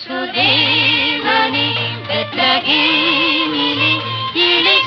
ಯೇಸುದೇವನೇ ಬೆತ್ತಗೆ ಇಳಿ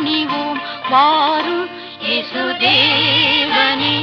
ஞானி ஓம் வாரும் இசுதேவனே